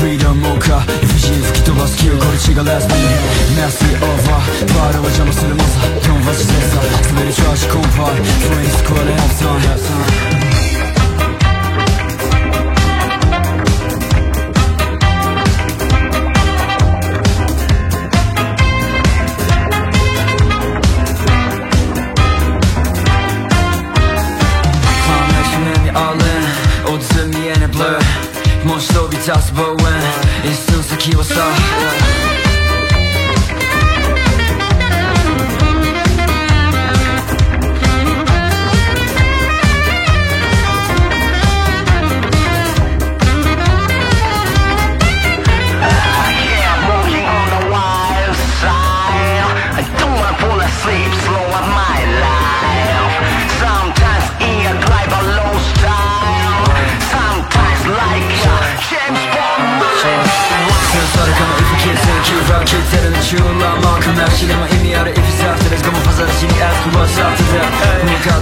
freedom もか理不尽吹き飛ばす気をこれ血がレスビーメッセーオーバーバールは邪魔するマさ。ー4は自転車滑るチャージコンパイ。それスクワレンす もし飛び出す望遠一寸先はさ Erkeklerin çığlığa Malcolm X Şilema imiara ifisafteriz Como fazer assim é que você